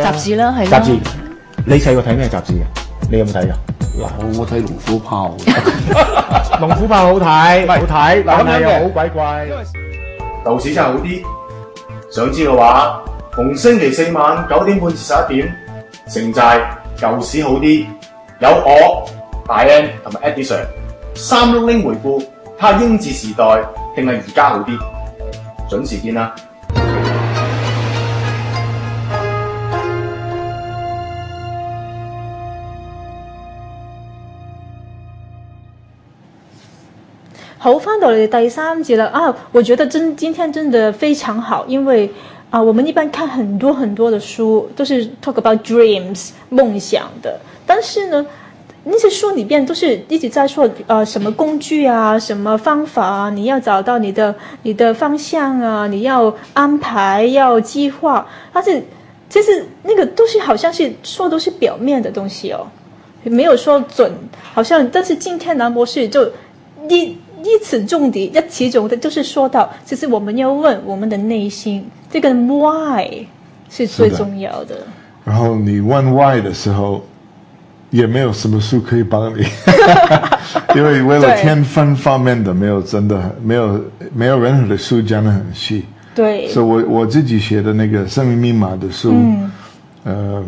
杂志啦，系杂志。你细个睇咩杂志啊？你有冇睇噶？嗱，我我睇《龙虎豹》，《龙虎豹》好睇，好睇，但系又好鬼怪。旧市真系好啲，想知嘅话，逢星期四晚九点半至十一点，城寨旧市好啲，有我、大 N 同埋 e d i s o n 三碌拎回顾，他英治时代定系而家好啲，准时见啦。头放到第三集了啊！我觉得真今天真的非常好，因为啊，我们一般看很多很多的书都是 talk about dreams 梦想的，但是呢，那些书里边都是一直在说呃什么工具啊，什么方法啊，你要找到你的你的方向啊，你要安排要计划，但是其实那个东西好像是说都是表面的东西哦，没有说准，好像但是今天南博士就你。一尺重敌，一其中的就是说到，其实我们要问我们的内心，这个 why 是最重要的。然后你问 why 的时候，也没有什么书可以帮你，因为为了天分方面的，没有真的没有没有任何的书讲的很细。对，所以我我自己写的那个《生命密码》的书，呃，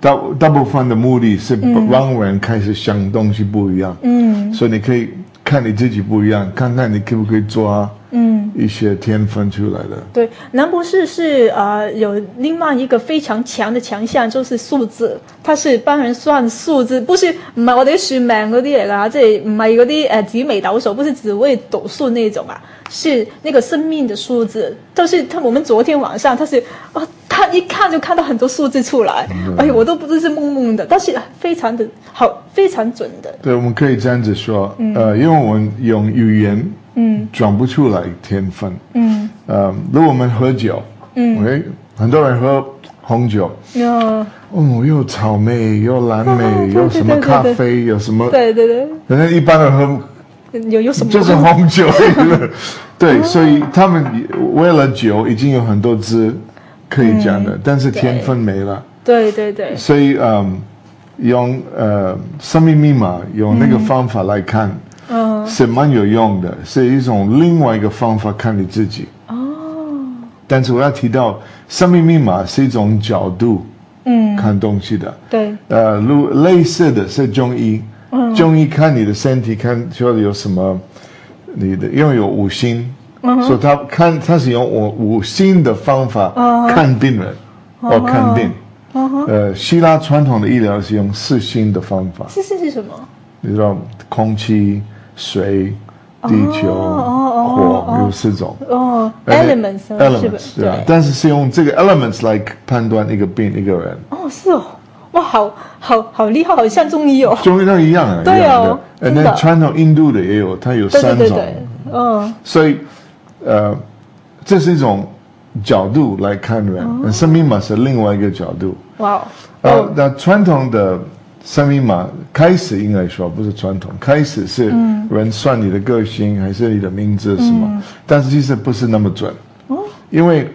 大大部分的目的是让人开始想东西不一样。嗯，所以你可以。看你自己不一样，看看你可不可以抓嗯一些天分出来的。对，南博士是呃有另外一个非常强的强项就是数字，他是帮人算数字，不是，唔系我哋算命嗰啲嚟噶，即系唔系嗰啲诶集美倒数，不是只为倒数那种啊，是那个生命的数字。就是他，我们昨天晚上他是啊。一看就看到很多数字出来，而且我都不知是梦梦的，但是非常的好，非常准的。对，我们可以这样子说，呃，因为我们用语言，嗯，转不出来天分，嗯，呃，如果我们喝酒，嗯，k 很多人喝红酒，嗯，哦，又草莓，又蓝莓，有 什么咖啡，有什么，对对对，反正一般人喝，有有什么就是红酒，对，所以他们为了酒已经有很多支。可以讲的，但是天分没了。对对对。所以，嗯，用呃生命密码用那个方法来看，嗯，是蛮有用的，是一种另外一个方法看你自己。哦。但是我要提到，生命密码是一种角度，嗯，看东西的。对。呃，如类似的是中医，嗯，中医看你的身体，看说有什么，你的因为有五行。所以他看他是用五五星的方法看病人，哦，看病。呃，希腊传统的医疗是用四星的方法。四星是什么？你知道空气、水、地球、火，有四种。哦，elements，elements，是啊。但是是用这个 elements 来判断一个病一个人。哦，是哦，哇，好好好厉害，好像中医哦，中医都一样啊，对哦，那传统印度的也有，它有三种。嗯，所以。呃，这是一种角度来看人，生命码是另外一个角度。哇！呃，那传统的生命码开始应该说不是传统，开始是人算你的个性还是你的名字什么。但是其实不是那么准。哦。因为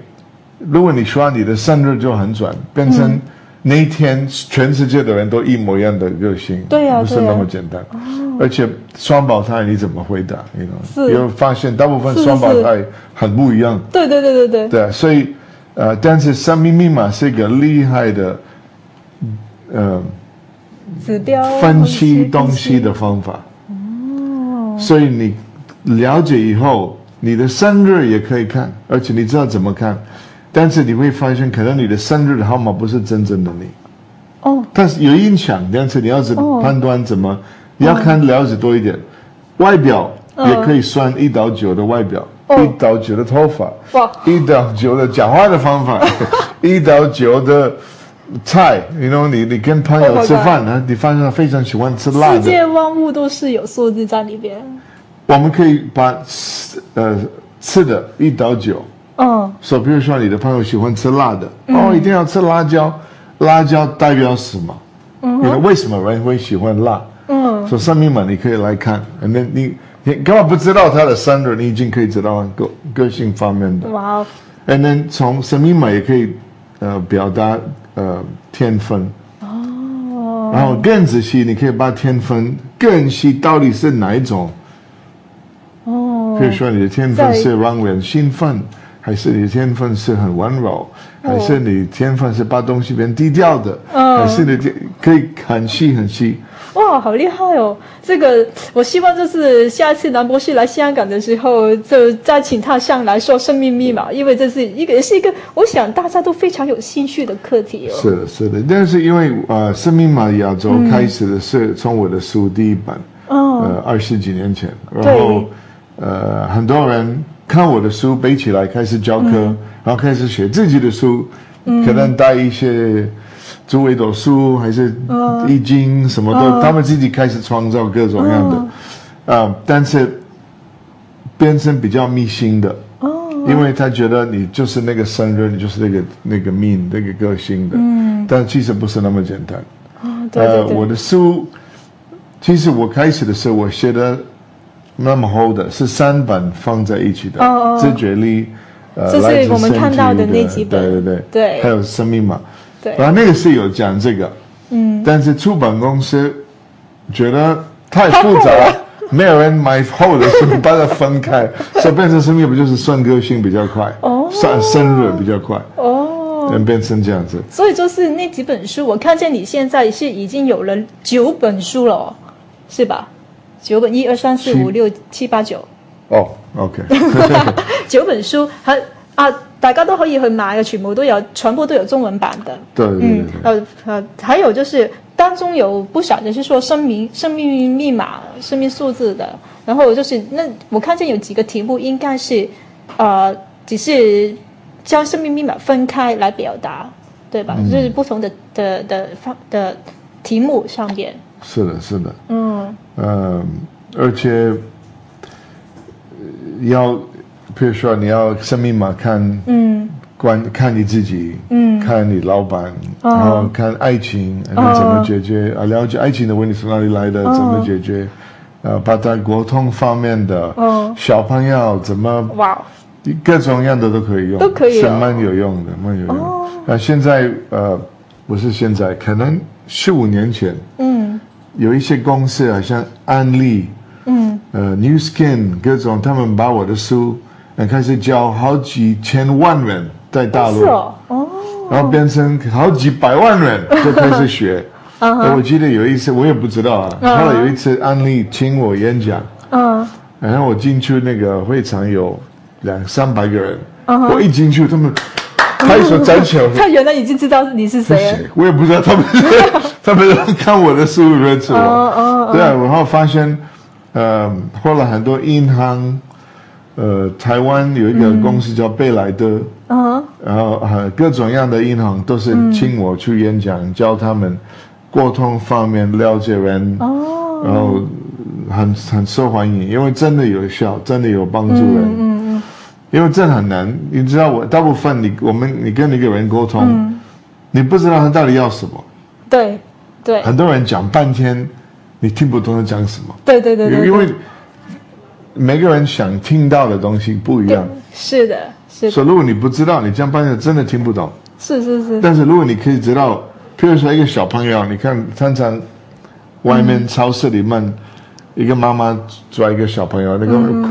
如果你说你的生日就很准，变成。那天，全世界的人都一模一样的热心，不是那么简单。而且双胞胎你怎么回答？你知道？发现大部分双胞胎很不一样。对对对对对。对，所以，呃，但是生命密码是一个厉害的，呃，指标分析东西的方法。哦。所以你了解以后，你的生日也可以看，而且你知道怎么看。但是你会发现，可能你的生日号码不是真正的你。哦。但是有印象，这样子你要是判断怎么，你要看了解多一点。外表也可以算一到九的外表，一到九的头发，一到九的讲话的方法，一到九的菜。你 know 你你跟朋友吃饭呢，你发现他非常喜欢吃辣的。世界万物都是有数字在里边。我们可以把吃呃吃的一到九。嗯，说比如说你的朋友喜欢吃辣的哦，一定要吃辣椒，辣椒代表什么？嗯，为什么人会喜欢辣？嗯，说生命码你可以来看那你你根本不知道他的生日，你已经可以知道个个性方面的哇，And then 从生命码也可以呃表达呃天分哦，然后更仔细你可以把天分更细到底是哪一种哦，比如说你的天分是让人兴奋。还是你天分是很温柔，还是你天分是把东西变低调的，还是你可以很细很细。哇，好厉害哦！这个我希望就是下一次兰博士来香港的时候，就再请他上来说生命密码，因为这是一个是一个我想大家都非常有兴趣的课题哦。是是的，但是因为呃，生命密码亚洲开始的是从我的书第一版，呃，二十几年前，然后呃，很多人。看我的书背起来，开始教课，然后开始写自己的书，可能带一些诸位的书，还是易经什么的，他们自己开始创造各种样的，啊，但是变成比较迷信的，因为他觉得你就是那个生日，你就是那个那个命，那个个性的，嗯，但其实不是那么简单，呃，我的书，其实我开始的时候我写的。那么厚的，是三本放在一起的，哦哦，直觉力，呃，是我们看到的那几本，对对对，还有生命嘛，对，然后那个是有讲这个，嗯，但是出版公司觉得太复杂，没有人买 h o l 把它分开，所以变成生命不就是算个性比较快，哦，算生日比较快，哦，能变成这样子。所以就是那几本书，我看见你现在是已经有了九本书了，是吧？九本，一二三四五六七八九。哦，OK。九本书，哈啊，大家都可以去买的，全部都有，全部都有中文版的。对，嗯，呃呃，还有就是当中有不少的是说生命、生命密码、生命数字的，然后就是那我看见有几个题目应该是，呃，只是将生命密码分开来表达，对吧？就是不同的的的方的题目上边。是的，是的。嗯。而且，要比如说，你要生命嘛，看。嗯。观看你自己。嗯。看你老板，然后看爱情，后怎么解决啊？了解爱情的问题从哪里来的？怎么解决？呃，八大国通方面的。嗯。小朋友怎么？哇。各种样的都可以用。都可以。什么有用的？蛮有用。哦。啊，现在呃，不是现在，可能十五年前。嗯。有一些公司好像安利，嗯，呃，New Skin 各种，他们把我的书，开始教好几千万人，在大陆，哦，然后变成好几百万人 就开始学。我记得有一次，我也不知道啊，看了有一次安利请我演讲，嗯，然后我进去那个会场有两三百个人，嗯，我一进去他们。他一说赚钱，他原来已经知道你是谁，我也不知道他们，他们看我的书里面知了。哦哦，对，然后发现，呃，后来很多银行，呃，台湾有一个公司叫贝莱德，嗯，然后还各种样的银行都是请我去演讲，教他们沟通方面了解人，哦，然后很很受欢迎，因为真的有效，真的有帮助人。因为这很难，你知道，我大部分你我们你跟你一个人沟通，你不知道他到底要什么。对对。很多人讲半天，你听不懂他讲什么。对对对对。因为每个人想听到的东西不一样。是的，是。所以如果你不知道，你讲半天真的听不懂。是是是。但是如果你可以知道，譬如说一个小朋友，你看常常外面超市里面一个妈妈抓一个小朋友，那个。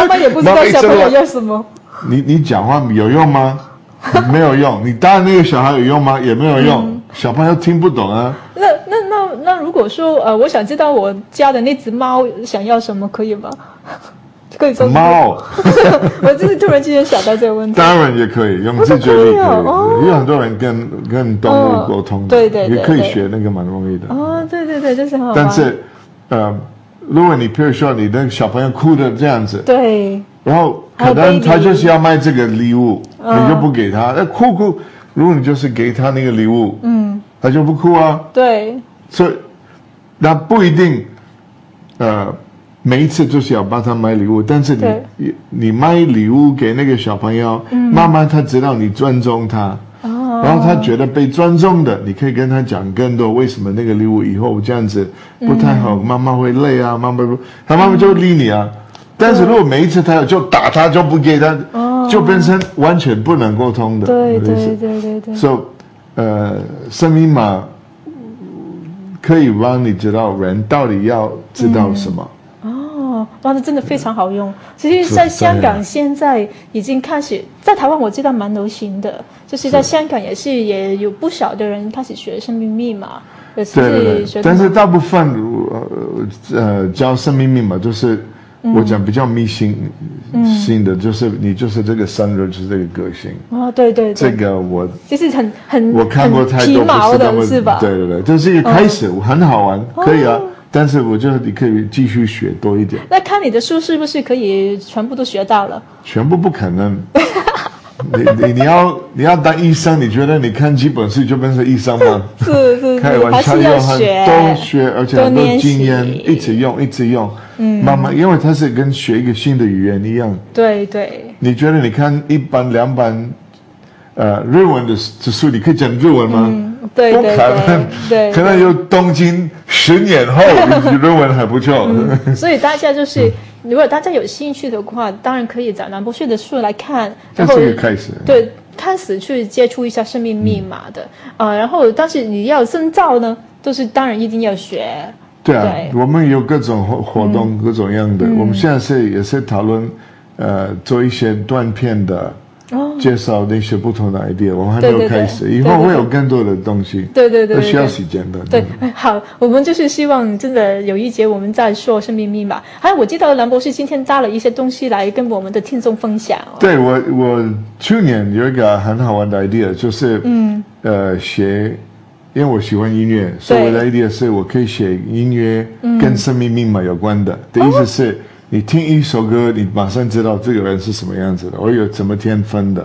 他们也不知道小朋友要什么。你你讲话有用吗？没有用。你然那个小孩有用吗？也没有用。小朋友听不懂啊。那那那那，如果说呃，我想知道我家的那只猫想要什么，可以吗？可以说。猫。我就是突然之间想到这个问题。当然也可以，用自可以。有有很多人跟跟动物沟通的，对对对，也可以学那个蛮容易的。哦，对对对，就是很好。但是，呃。如果你譬如说你的小朋友哭的这样子，对，然后可能他就是要卖这个礼物，你就不给他，那哭哭。如果你就是给他那个礼物，嗯，他就不哭啊。对，所以那不一定，呃，每一次就是要帮他买礼物，但是你你你礼物给那个小朋友，慢慢他知道你尊重他。然后他觉得被尊重的，你可以跟他讲更多为什么那个礼物以后这样子不太好，妈妈会累啊，妈妈不，他妈妈就理你啊。但是如果每一次他就打他就不给他，就变成完全不能沟通的。对对对对对。所以，呃，生命码可以帮你知道人到底要知道什么。哇，那真的非常好用。其实，在香港现在已经开始，在台湾我知道蛮流行的，就是在香港也是也有不少的人开始学生命密码，也是自但是大部分呃呃教生命密码就是我讲比较迷信，信的，就是你就是这个生日就是这个个性。哦对对，这个我就是很很我看过太多的是吧？对对对，就是一个开始，很好玩，可以啊。但是我觉得你可以继续学多一点。那看你的书是不是可以全部都学到了？全部不可能。你你你要你要当医生，你觉得你看几本书就变成医生吗？是是开玩笑，要学，多学，而且很多经验，一直用，一直用，嗯，慢慢，因为它是跟学一个新的语言一样。对对。你觉得你看一本两本，呃，日文的书，你可以讲日文吗？对对，可能有东京十年后，论 文还不错。所以大家就是，如果大家有兴趣的话，当然可以找兰博士的书来看，然后开始，对，开始去接触一下生命密码的啊。然后，但是你要深造呢，都是当然一定要学。对啊，我们有各种活活动，各种样的。我们现在是也是讨论，呃，做一些断片的。介绍那些不同的 idea，我们还没有开始，以后会有更多的东西，对对对，都需要时间的。对，好，我们就是希望真的有一节我们在说生命密码。还有，我记得兰博士今天搭了一些东西来跟我们的听众分享。对，我我去年有一个很好玩的 idea，就是嗯，呃，写，因为我喜欢音乐，所以我的 idea 是我可以写音乐跟生命密码有关的，的意思是。你听一首歌，你马上知道这个人是什么样子的，我有怎么天分的？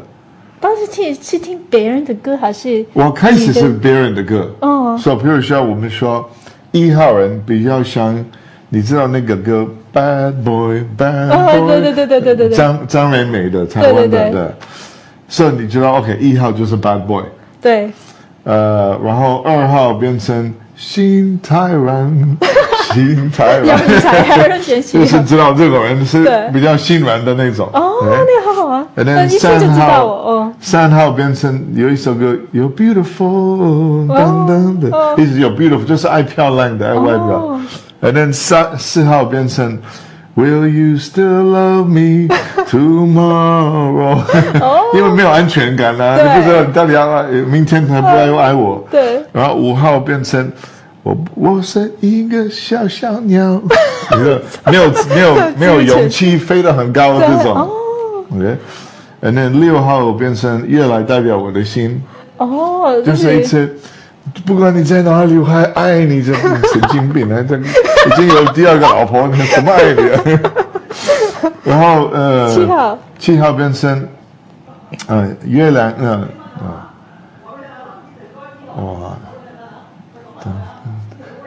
当时听是听别人的歌还是？我开始是别人的歌，嗯，所以譬如说我们说一号人比较像，你知道那个歌《Bad Boy》，Bad Boy，对对对对对对对，张张美美的台湾的，所以你知道 OK 一号就是 Bad Boy，对，呃，然后二号变成新台湾。才，就是知道这个人是比较心软的那种。哦，那好好啊。知道我号，三号变成有一首歌 y o u beautiful，噔噔的，一直有 beautiful，就是爱漂亮的，爱外表。And then 三四号变成 Will you still love me tomorrow？因为没有安全感啦，你不知道你到底要爱，明天还不要又爱我？对。然后五号变成。我我是一个小小鸟，你说没有没有没有勇气飞得很高这种，OK，那六号变成月来代表我的心，哦，就是一次，不管你在哪里，我还爱你，这神经病啊，这已经有第二个老婆，不爱你？然后呃，七号七号变身，嗯，月亮，嗯啊，哇，对。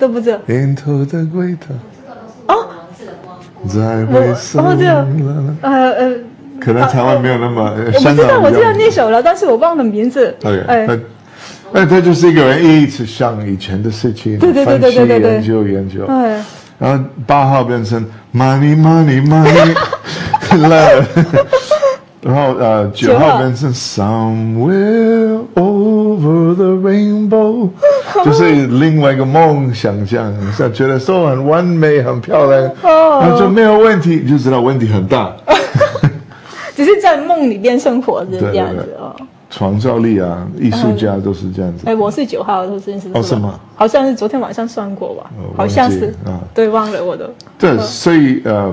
都不知道。哦，然后就呃呃，可能台湾没有那么。我知道，我知道那首了，但是我忘了名字。哎，哎，他就是一个人一直想以前的事情，分析、研究、研究。对。然后八号变成 money money money love。然后呃，九号变成 Somewhere over the rainbow，就是另外一个梦，想象想觉得说很完美、很漂亮，那就没有问题，就知道问题很大。只是在梦里边生活是这样子哦。创造力啊，艺术家都是这样子。哎，我是九号，就是件哦什么？好像是昨天晚上算过吧？好像是啊，对，忘了我都。对，所以呃。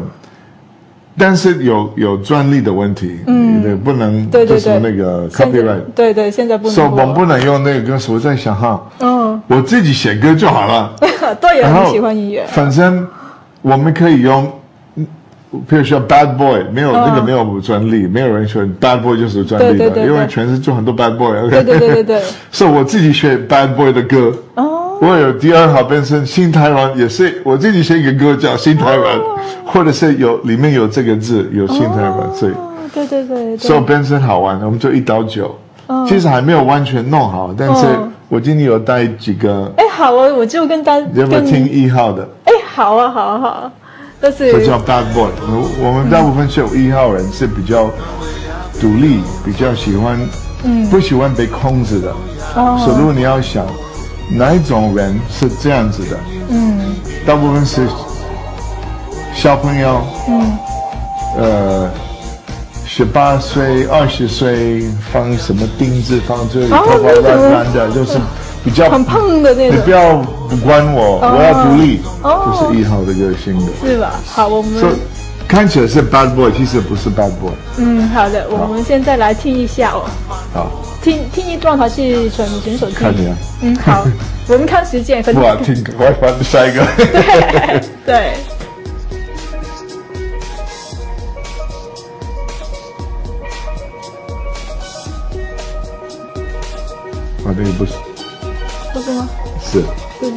但是有有专利的问题，嗯，不能就是那个 copyright，对对，现在不能，说我们不能用那个歌词。我在想哈，嗯，我自己写歌就好了。对，演很喜欢音乐，反正我们可以用，比如说 bad boy，没有那个没有专利，没有人说 bad boy 就是专利的，因为全世界很多 bad boy，对对对对，是 我自己学 bad boy 的歌。我有第二号变身新台湾也是。我自己写一个歌叫《新台湾》，或者是有里面有这个字，有新台湾。所以，对对对。所以变身好玩，我们就一刀九。其实还没有完全弄好，但是我今天有带几个。哎，好啊，我就跟家你要不听一号的？哎，好啊，好啊，好。啊。这是。我叫 Bad Boy。我们大部分是有一号人是比较独立，比较喜欢，嗯，不喜欢被控制的。哦。所以，如果你要想。哪一种人是这样子的？嗯，大部分是小朋友。嗯，呃，十八岁、二十岁，放什么钉子，放里，头发乱乱的，就是比较很胖的那种。你不要不管我，我要独立，就是一号这个性格。是吧？好，我们说看起来是 bad boy，其实不是 bad boy。嗯，好的，我们现在来听一下哦。好。听听一段还是选选手听，嗯好，我们看时间，我听 w i 下一个，对对。啊，这个不是，不是吗？是，对。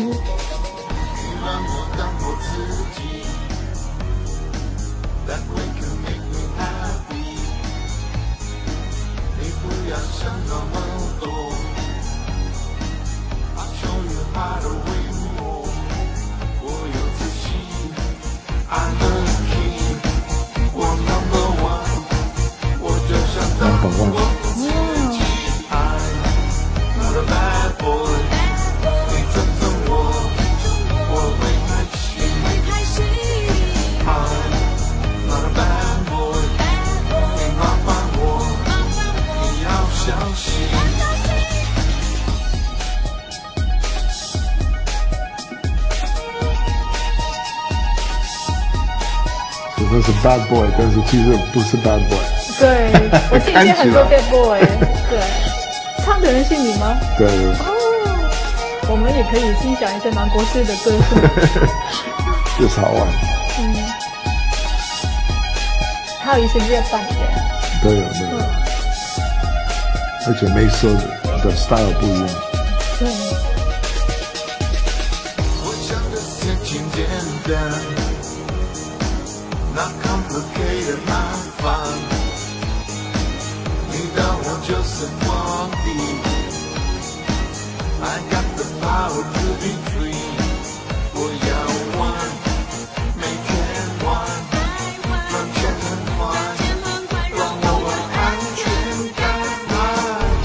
Bad boy，但是其实不是 bad boy。对，我 听见很多 bad boy。对，唱的人是你吗？对。哦，我们也可以欣赏一些男歌式的歌声，就是好玩。嗯。还有一些粤语的，都有。嗯。而且每首的 style 不一样。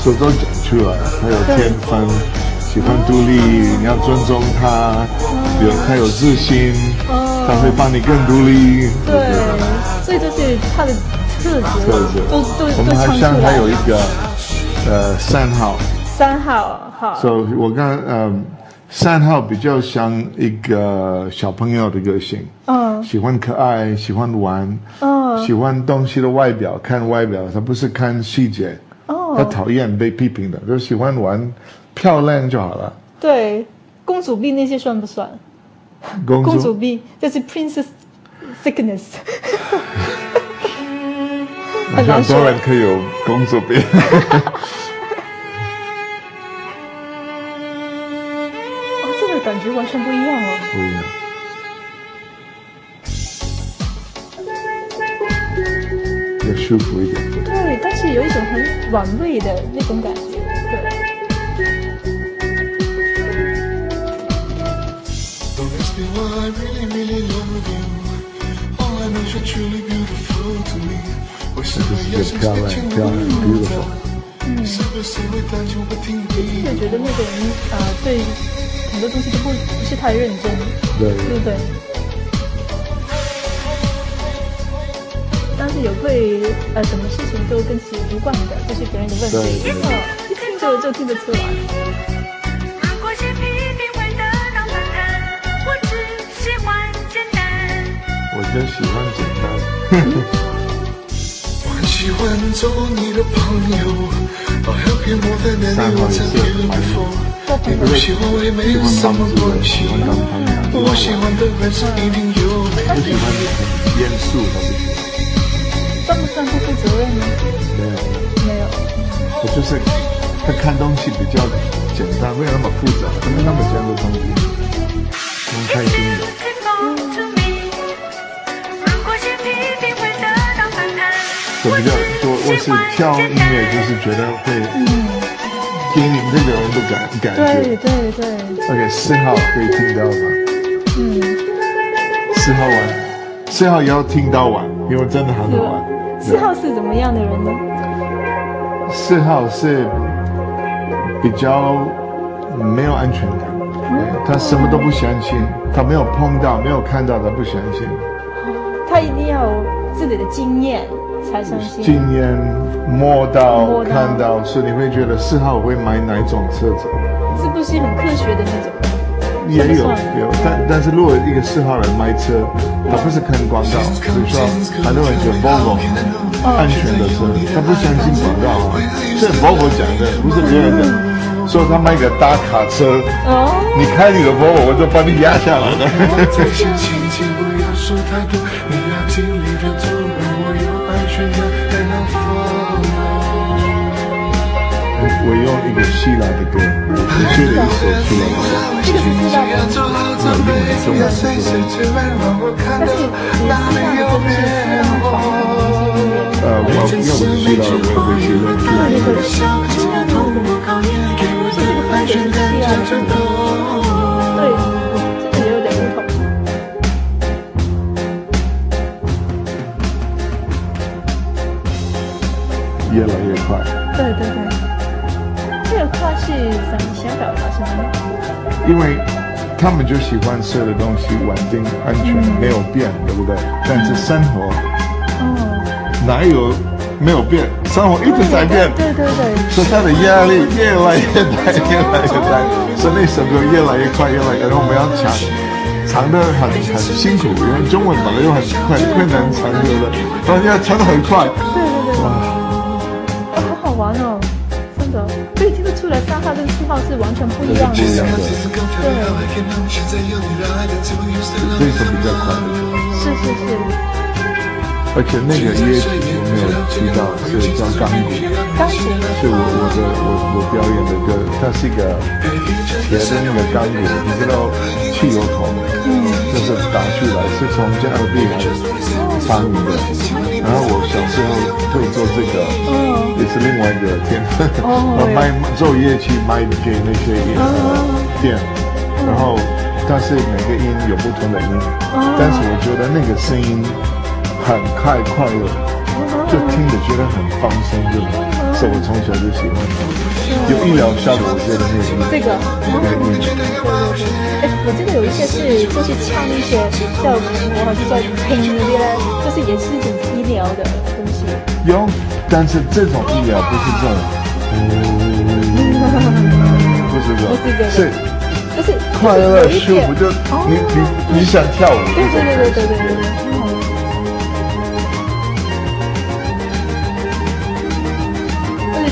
说都讲出来了，他有天分，喜欢独立，你要尊重他，有他有自信，他会帮你更独立。对。这就是他的特质，都都都唱出来我们还像有一个呃三号。三号哈。所以，我刚嗯，三号比较像一个小朋友的个性，嗯，喜欢可爱，喜欢玩，嗯，喜欢东西的外表，看外表，他不是看细节，哦，他讨厌被批评的，就喜欢玩漂亮就好了。对，公主病那些算不算？公主病，就是 princess。那当然可以有工作病。啊，这个感觉完全不一样哦。不一样。要舒服一点。对，但是有一种很暖胃的那种感觉。那就是比较漂亮，嗯。就觉得那个人啊，对很多东西都不不是太认真，对对对。但是也会呃，什么事情都跟其无关的，就是别人的问题，就就听得出来。就喜欢简单。很喜欢做你的朋友，喜欢什么？喜欢刚子。喜欢定有我喜欢严肃。算不算不负责任呢？没有。没有。我就是，看东西比较简单，没有那么复杂，没有那么讲究东西。我们看一下。挑音乐就是觉得会给你们这种的感感觉。对对对。OK，四号可以听到吗？嗯。四号玩，四号也要听到玩，因为真的很好玩。四号是怎么样的人呢？四号是比较没有安全感，他什么都不相信，他没有碰到、没有看到他不相信。他一定要自己的经验。经验摸到看到，是你会觉得四号会买哪种车子？是不是很科学的那种？也有有，但但是如果一个四号人买车，他不是看广告，只如说他都很喜欢 Volvo 安全的车，他不相信广告是所以 Volvo 讲的不是别人的，说他买个大卡车，你开你的 Volvo 我就把你压下来了。我我用一个希腊的歌，这个首希腊的，这个是希腊的。那另外一个是什么？那个希腊的，希腊的，是不是希腊的？对。越来越快，对对对，这个快是怎么想达的？什么？因为他们就喜欢吃的东西稳定、安全，没有变，对不对？但是生活，嗯，哪有没有变？生活一直在变，对对对。所以他的压力越来越大，越来越大，以那节奏越来越快，越来越我们要抢，抢的很很辛苦，因为中文来又很很困难，唱歌的，大要唱的很快。跟七号是完全不一样的，对，所以说比较快。是是是，而且那个乐器我没有提到是叫钢鼓，钢鼓是我我的我我表演的歌，它是一个别的那个钢琴，你知道汽油桶，嗯，就是打出来是从加家里来参与的。然后我小时候会做这个，也是另外一个店，卖昼夜去卖给那些呃店，然后但是每个音有不同的音，但是我觉得那个声音很快快乐，就听着觉得很放松，就所以从小就喜欢。有医疗效果之类的那个，这个，对对对，哎，我记得有一些是就是唱一些叫什么，像叫音乐，就是也是一种医疗的东西。有，但是这种医疗不是这种，不是这种，是，不是快乐舞就你你你想跳舞？对对对对对对。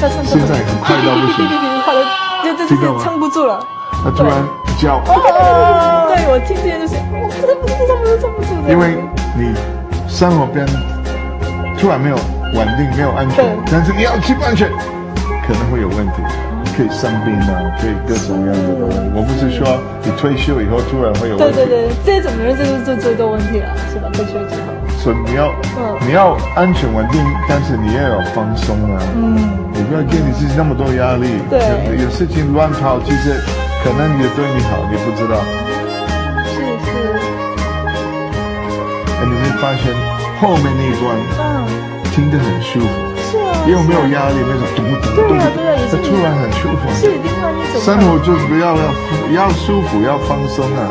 现在很快到不行，弟的，就这次撑不住了。他突然叫，对我听见就是，我他不撑不住的。因为你生活边突然没有稳定，没有安全，但是你要去安全，可能会有问题，可以生病啊，可以各种各样的东西。我不是说你退休以后突然会有问题，对对对，这种人就是最最多问题了，是吧？退休之后。你要，你要安全稳定，但是你要有放松啊。嗯，你不要给你自己那么多压力。对，有事情乱跑，其实可能也对你好，你不知道。是是。你会发现后面那一段？嗯。听得很舒服。是啊。又没有压力，没有动咚咚。对啊对啊，突然很舒服。是生活就不要要要舒服要放松啊，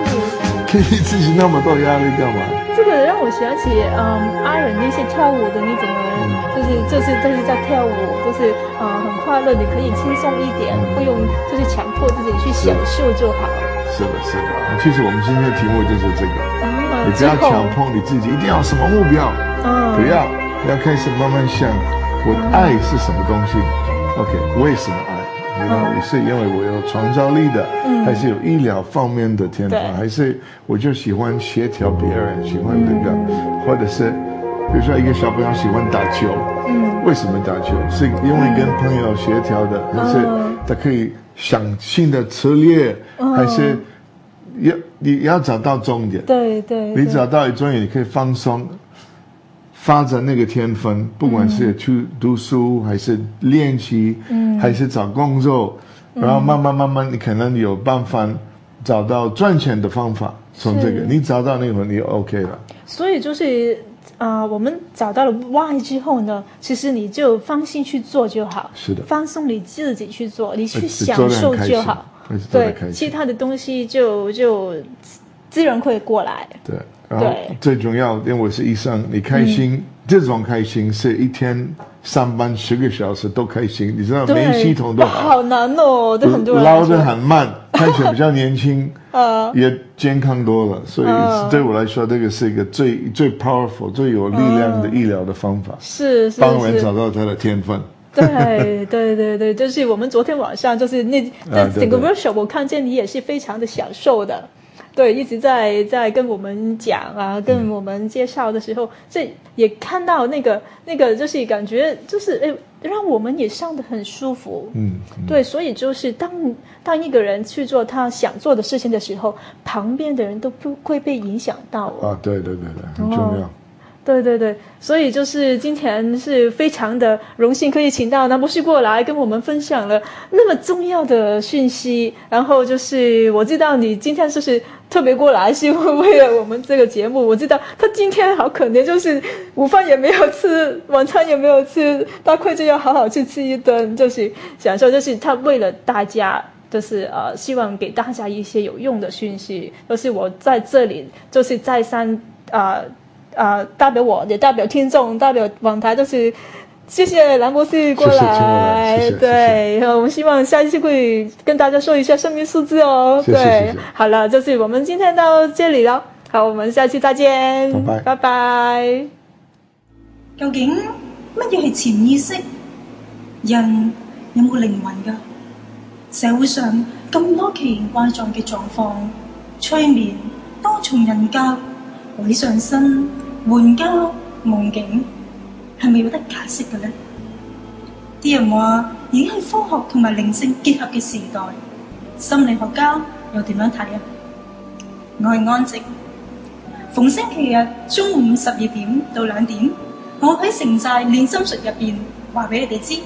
给你自己那么多压力干嘛？这个让我想起，嗯，阿仁那些跳舞的那种人，就是就是就是在跳舞，就是，嗯，很快乐，你可以轻松一点，不用就是强迫自己去享受就好。是的，是的，其实我们今天的题目就是这个，你不要强迫你自己一定要什么目标，不要，要开始慢慢想，我的爱是什么东西？OK，为什么？你是因为我有创造力的，还是有医疗方面的天赋，还是我就喜欢协调别人，喜欢这个，或者是比如说一个小朋友喜欢打球，嗯，为什么打球？是因为跟朋友协调的，还是他可以想性的略，业，还是要你要找到重点？对对，你找到一重点，你可以放松。发展那个天分，不管是去读书，还是练习，嗯，还是找工作，然后慢慢慢慢，你可能有办法找到赚钱的方法。从这个，你找到那个，你 OK 了。所以就是啊，我们找到了 why 之后呢，其实你就放心去做就好。是的，放松你自己去做，你去享受就好。对，其他的东西就就自然会过来。对。对，最重要，因为我是医生，你开心，这种开心是一天上班十个小时都开心，你知道没系统都好难哦，很多人捞的很慢，看起来比较年轻，呃，也健康多了，所以对我来说，这个是一个最最 powerful、最有力量的医疗的方法，是是是，帮我们找到他的天分，对对对对，就是我们昨天晚上就是那那整个 v o r k s h o p 我看见你也是非常的享受的。对，一直在在跟我们讲啊，跟我们介绍的时候，这也看到那个那个，就是感觉就是哎，让我们也上的很舒服。嗯，对，所以就是当当一个人去做他想做的事情的时候，旁边的人都不会被影响到。啊，对对对对，很重要。对对对，所以就是今天是非常的荣幸，可以请到南博士过来跟我们分享了那么重要的讯息。然后就是我知道你今天就是。特别过来是为为了我们这个节目，我知道他今天好可怜，就是午饭也没有吃，晚餐也没有吃，大概就要好好去吃一顿，就是享受，就是他为了大家，就是呃，希望给大家一些有用的讯息。就是我在这里，就是再三啊啊，代表我也代表听众，代表网台，就是。谢谢兰博士过来，对，我们希望下一期会跟大家说一下生命数字哦。对，好了，就是我们今天到这里了，好，我们下期再见，拜拜，究竟乜嘢系潜意识？人有冇灵魂噶？社会上咁多奇形怪状嘅状况，催眠、多重人格、鬼上身、换家、梦境。系咪有得解釋嘅呢？啲人話已經係科學同埋靈性結合嘅時代，心理學家又點樣睇啊？我係安靜，逢星期日中午十二點到兩點，我喺城寨練心術入面話俾你哋知。